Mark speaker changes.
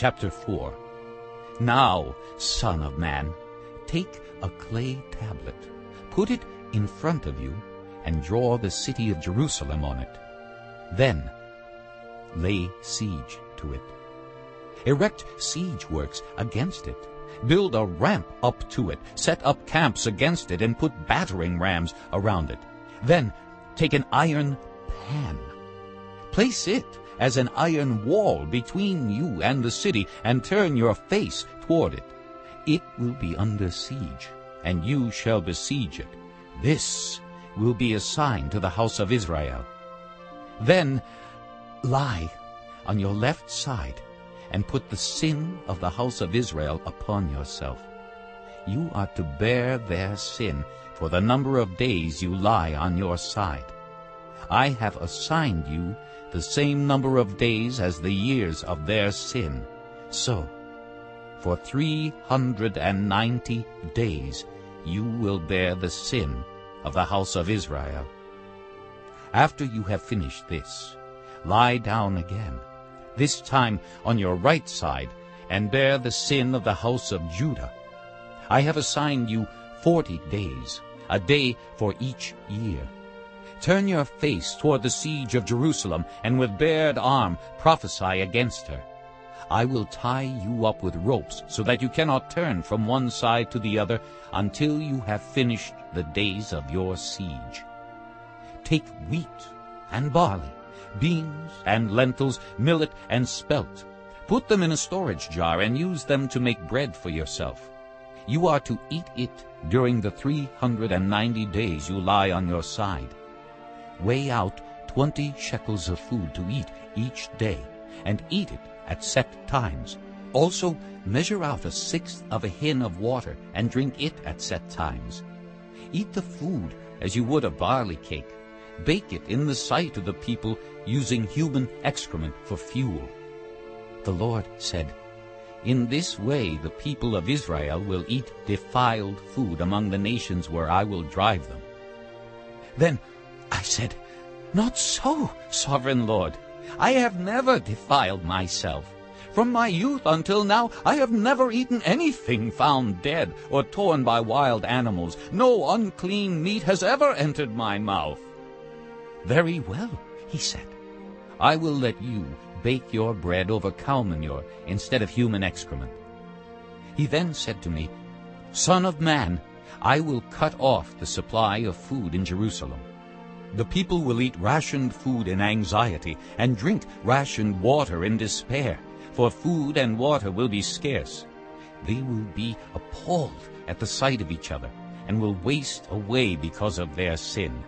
Speaker 1: Chapter 4 Now, son of man, take a clay tablet, put it in front of you, and draw the city of Jerusalem on it. Then lay siege to it. Erect siege works against it. Build a ramp up to it. Set up camps against it and put battering rams around it. Then take an iron pan. Place it as an iron wall between you and the city and turn your face toward it. It will be under siege, and you shall besiege it. This will be a sign to the house of Israel. Then lie on your left side and put the sin of the house of Israel upon yourself. You are to bear their sin for the number of days you lie on your side. I have assigned you the same number of days as the years of their sin. So, for three hundred and ninety days you will bear the sin of the house of Israel. After you have finished this, lie down again, this time on your right side, and bear the sin of the house of Judah. I have assigned you forty days, a day for each year. Turn your face toward the siege of Jerusalem, and with bared arm prophesy against her. I will tie you up with ropes so that you cannot turn from one side to the other until you have finished the days of your siege. Take wheat and barley, beans and lentils, millet and spelt. Put them in a storage jar and use them to make bread for yourself. You are to eat it during the three hundred and ninety days you lie on your side. Weigh out twenty shekels of food to eat each day, and eat it at set times. Also measure out a sixth of a hin of water, and drink it at set times. Eat the food as you would a barley cake. Bake it in the sight of the people, using human excrement for fuel. The Lord said, In this way the people of Israel will eat defiled food among the nations where I will drive them. Then I said, Not so, sovereign Lord. I have never defiled myself. From my youth until now I have never eaten anything found dead or torn by wild animals. No unclean meat has ever entered my mouth. Very well, he said. I will let you bake your bread over cow manure instead of human excrement. He then said to me, Son of man, I will cut off the supply of food in Jerusalem. The people will eat rationed food in anxiety and drink rationed water in despair, for food and water will be scarce. They will be appalled at the sight of each other and will waste away because of their sin.